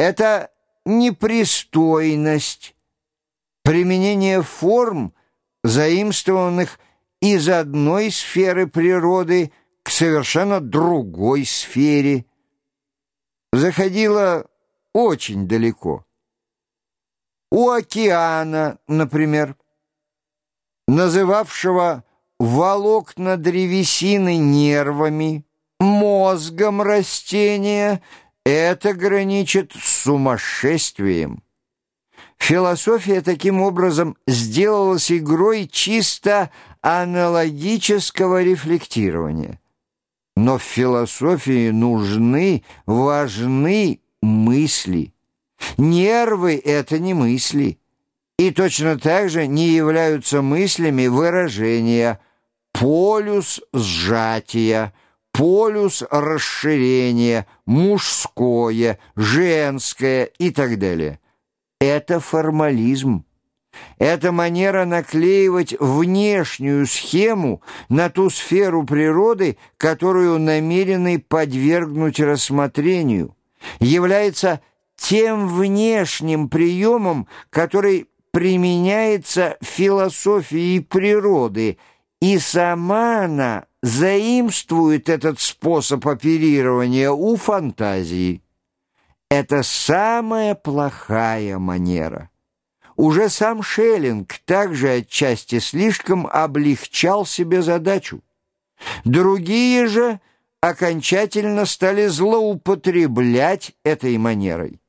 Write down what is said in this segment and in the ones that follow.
Это непристойность, применение форм, заимствованных из одной сферы природы к совершенно другой сфере, заходило очень далеко. У океана, например, называвшего волокна древесины нервами, мозгом растения, это граничит с сумасшествием. Философия таким образом сделалась игрой чисто аналогического рефлектирования. Но в философии нужны, важны мысли. Нервы — это не мысли. И точно так же не являются мыслями выражения «полюс сжатия», «полюс расширения», «мужское», «женское» и так далее. Это формализм. Это манера наклеивать внешнюю схему на ту сферу природы, которую намерены подвергнуть рассмотрению, является тем внешним приемом, который применяется философией природы, и сама она заимствует этот способ оперирования у фантазии. Это самая плохая манера. Уже сам Шеллинг также отчасти слишком облегчал себе задачу. Другие же окончательно стали злоупотреблять этой манерой.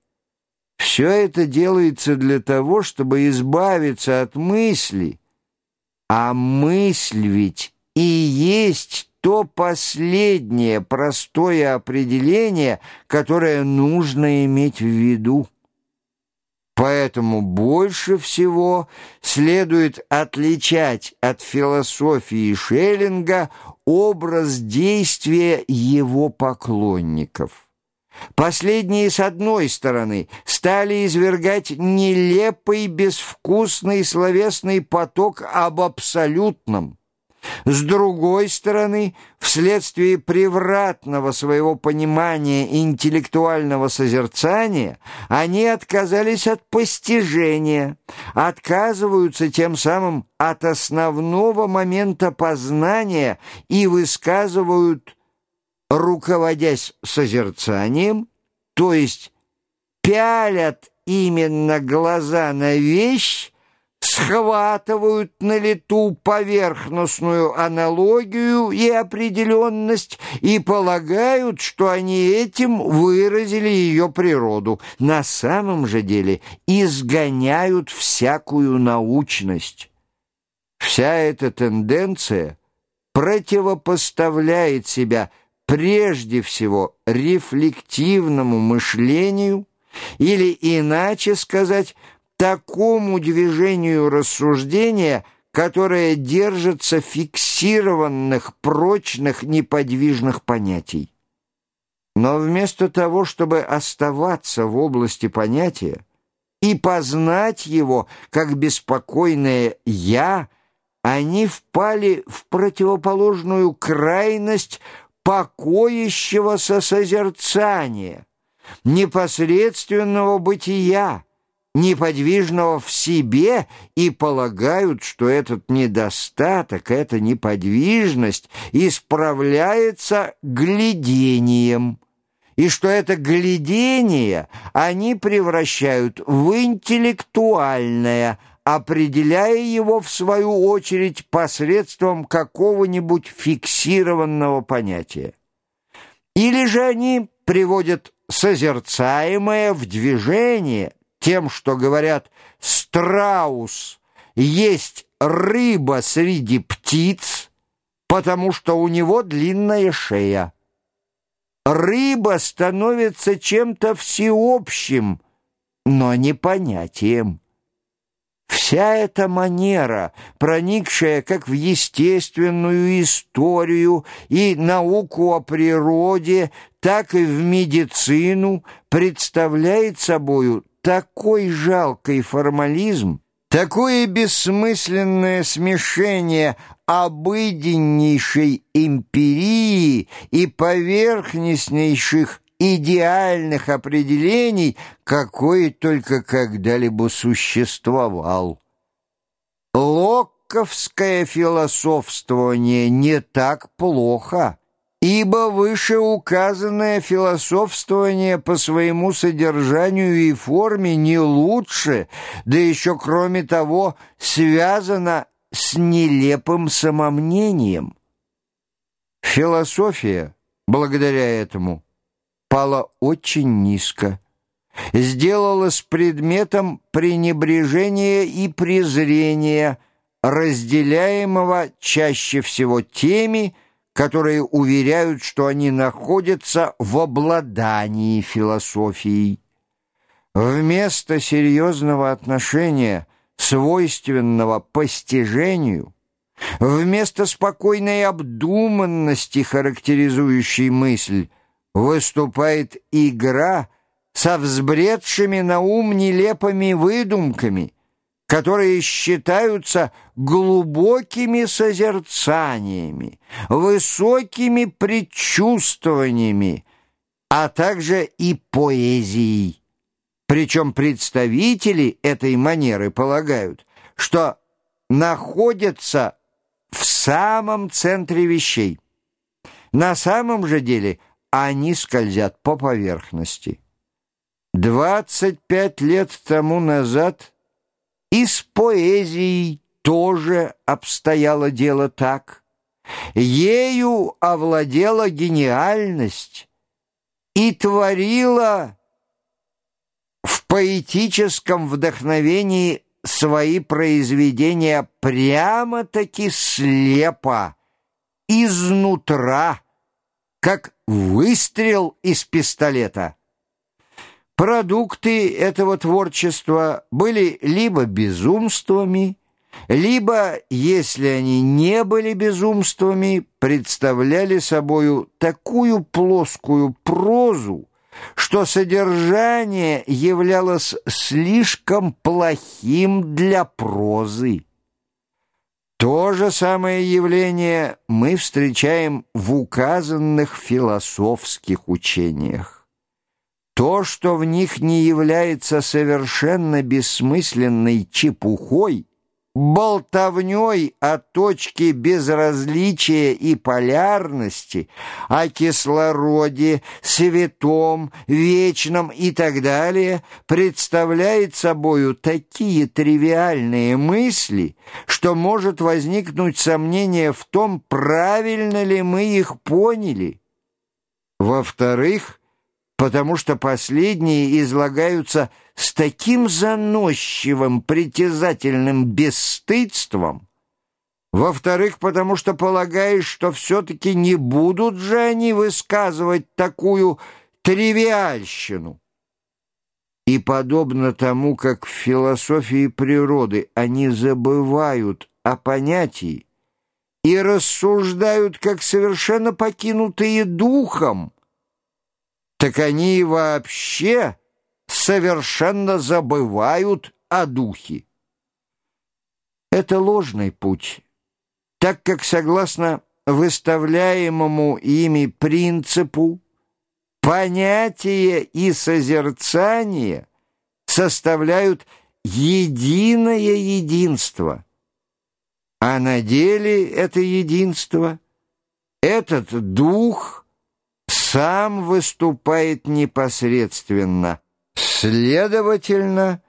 Все это делается для того, чтобы избавиться от мысли. А мысль ведь и есть то последнее простое определение, которое нужно иметь в виду. Поэтому больше всего следует отличать от философии Шеллинга образ действия его поклонников. Последние, с одной стороны, стали извергать нелепый, безвкусный словесный поток об абсолютном. С другой стороны, вследствие превратного своего понимания интеллектуального созерцания, они отказались от постижения, отказываются тем самым от основного момента познания и высказывают руководясь созерцанием, то есть пялят именно глаза на вещь, схватывают на лету поверхностную аналогию и определенность и полагают, что они этим выразили ее природу. На самом же деле изгоняют всякую научность. Вся эта тенденция противопоставляет себя – прежде всего рефлективному мышлению или, иначе сказать, такому движению рассуждения, которое держится фиксированных, прочных, неподвижных понятий. Но вместо того, чтобы оставаться в области понятия и познать его как беспокойное «я», они впали в противоположную крайность покоящегося созерцания, непосредственного бытия, неподвижного в себе и полагают, что этот недостаток, эта неподвижность исправляется глядением, и что это глядение они превращают в интеллектуальное – определяя его, в свою очередь, посредством какого-нибудь фиксированного понятия. Или же они приводят созерцаемое в движение тем, что говорят «страус есть рыба среди птиц, потому что у него длинная шея». Рыба становится чем-то всеобщим, но не понятием. Вся эта манера, проникшая как в естественную историю и науку о природе, так и в медицину, представляет собою такой жалкий формализм, такое бессмысленное смешение обыденнейшей империи и поверхностнейших идеальных определений, какой только когда-либо существовал. Локковское философствование не так плохо, ибо вышеуказанное философствование по своему содержанию и форме не лучше, да еще кроме того связано с нелепым самомнением. Философия, благодаря этому, пала очень низко, сделалась предметом пренебрежения и презрения, разделяемого чаще всего теми, которые уверяют, что они находятся в обладании философией. Вместо серьезного отношения, свойственного постижению, вместо спокойной обдуманности, характеризующей мысль, выступает игра со взбредшими на ум нелепыми выдумками, которые считаются глубокими созерцаниями, высокими предчувствованиями, а также и поэзией. Причем представители этой манеры полагают, что находятся в самом центре вещей. На самом же деле – они скользят по поверхности. Двадцать пять лет тому назад и с поэзией тоже обстояло дело так. Ею овладела гениальность и творила в поэтическом вдохновении свои произведения прямо-таки слепо, изнутра, как выстрел из пистолета. Продукты этого творчества были либо безумствами, либо, если они не были безумствами, представляли собою такую плоскую прозу, что содержание являлось слишком плохим для прозы. То же самое явление мы встречаем в указанных философских учениях. То, что в них не является совершенно бессмысленной чепухой – болтовней о точке безразличия и полярности, о кислороде, светом, вечном и так далее, представляет собою такие тривиальные мысли, что может возникнуть сомнение в том, правильно ли мы их поняли. Во-вторых, потому что последние излагаются с таким заносчивым, притязательным бесстыдством, во-вторых, потому что полагаешь, что все-таки не будут же они высказывать такую тривиальщину. И подобно тому, как в философии природы они забывают о понятии и рассуждают как совершенно покинутые духом, так они вообще совершенно забывают о духе. Это ложный путь, так как, согласно выставляемому ими принципу, понятие и созерцание составляют единое единство, а на деле это единство, этот дух – сам выступает непосредственно, следовательно,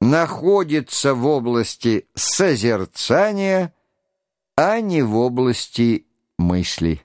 находится в области созерцания, а не в области мысли.